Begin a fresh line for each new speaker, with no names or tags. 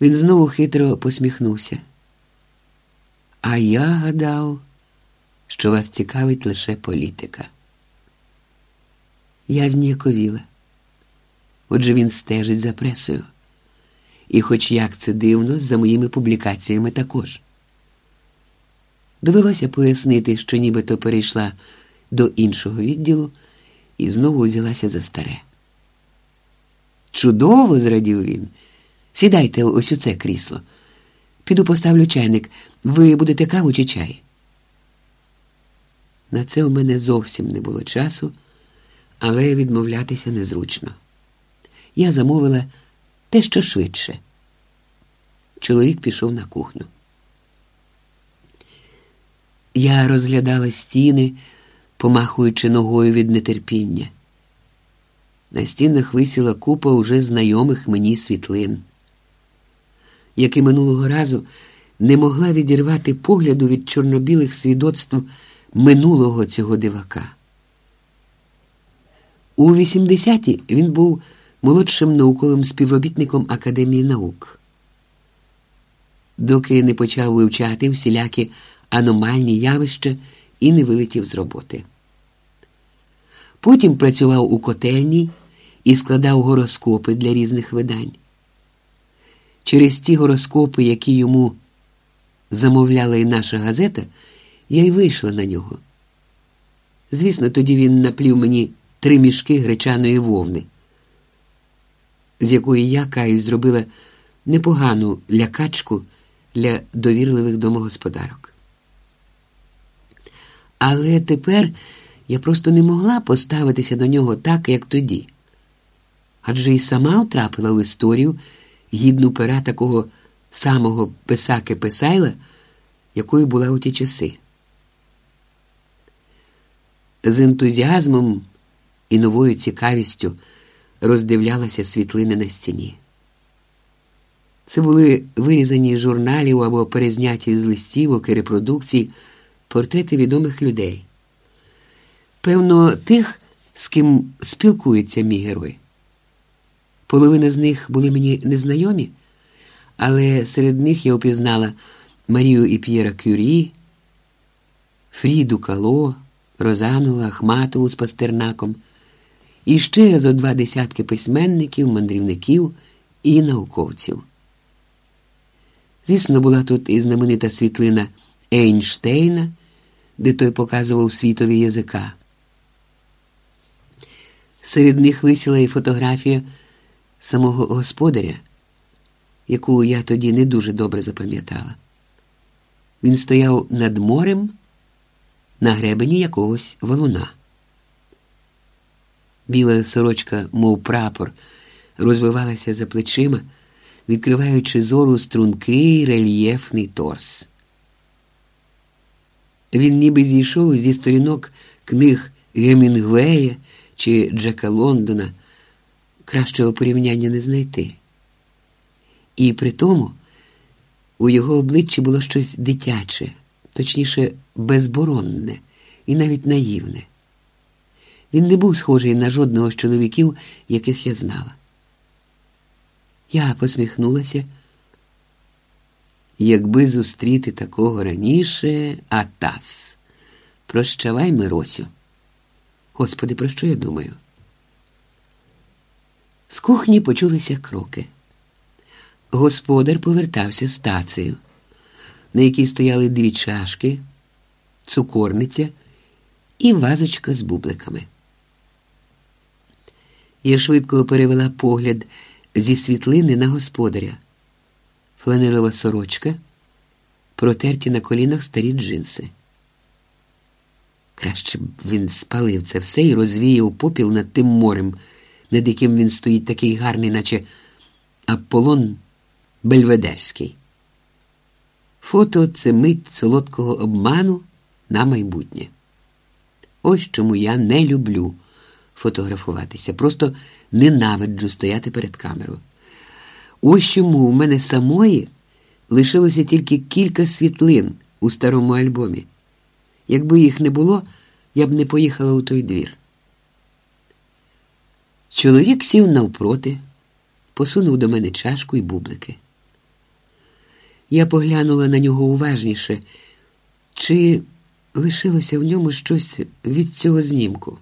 Він знову хитро посміхнувся. А я гадав, що вас цікавить лише політика. Я зніяковіла. Отже, він стежить за пресою. І, хоч як це дивно, за моїми публікаціями також. Довелося пояснити, що нібито перейшла до іншого відділу і знову взялася за старе. Чудово, зрадів він. Сідайте ось у це крісло. Піду поставлю чайник. Ви будете каву чи чай? На це у мене зовсім не було часу, але відмовлятися незручно. Я замовила те, що швидше. Чоловік пішов на кухню. Я розглядала стіни, помахуючи ногою від нетерпіння. На стінах висіла купа уже знайомих мені світлин, як і минулого разу не могла відірвати погляду від чорнобілих свідоцтв минулого цього дивака. У 80-ті він був молодшим науковим співробітником Академії наук. Доки не почав вивчати всілякі аномальні явища і не вилетів з роботи. Потім працював у котельній і складав гороскопи для різних видань. Через ті гороскопи, які йому замовляла і наша газета, я й вийшла на нього. Звісно, тоді він наплів мені три мішки гречаної вовни, з якої я каюсь зробила непогану лякачку для довірливих домогосподарок. Але тепер я просто не могла поставитися до нього так, як тоді. Адже і сама втрапила в історію гідну пера такого самого писаки Писайла, якою була у ті часи. З ентузіазмом і новою цікавістю роздивлялася світлини на стіні. Це були вирізані з журналів або перезняті з листівок і репродукцій портрети відомих людей. Певно, тих, з ким спілкується мій герой. Половина з них були мені незнайомі, але серед них я опізнала Марію і П'єра Кюрі, Фріду Кало, Розанову, Ахматову з Пастернаком і ще зо два десятки письменників, мандрівників і науковців. Звісно, була тут і знаменита світлина Ейнштейна, де той показував світові язика. Серед них висіла і фотографія самого господаря, яку я тоді не дуже добре запам'ятала. Він стояв над морем на гребені якогось валуна. Біла сорочка, мов прапор, розвивалася за плечима, відкриваючи зору стрункий рельєфний торс. Він ніби зійшов зі сторінок книг Гемінгвея чи Джека Лондона, кращого порівняння не знайти. І при тому у його обличчі було щось дитяче, точніше, безборонне і навіть наївне. Він не був схожий на жодного з чоловіків, яких я знала. Я посміхнулася. Якби зустріти такого раніше, атас. Прощавай, Миросю. Господи, про що я думаю? З кухні почулися кроки. Господар повертався з тацею, на якій стояли дві чашки, цукорниця і вазочка з бубликами. Я швидко перевела погляд зі світлини на господаря, фланелова сорочка, протерті на колінах старі джинси. Краще б він спалив це все і розвіяв попіл над тим морем, над яким він стоїть такий гарний, наче Аполлон Бельведерський. Фото це мить солодкого обману на майбутнє. Ось чому я не люблю фотографуватися, просто ненавиджу стояти перед камерою. Ось чому в мене самої лишилося тільки кілька світлин у старому альбомі. Якби їх не було, я б не поїхала у той двір. Чоловік сів навпроти, посунув до мене чашку і бублики. Я поглянула на нього уважніше, чи лишилося в ньому щось від цього знімку.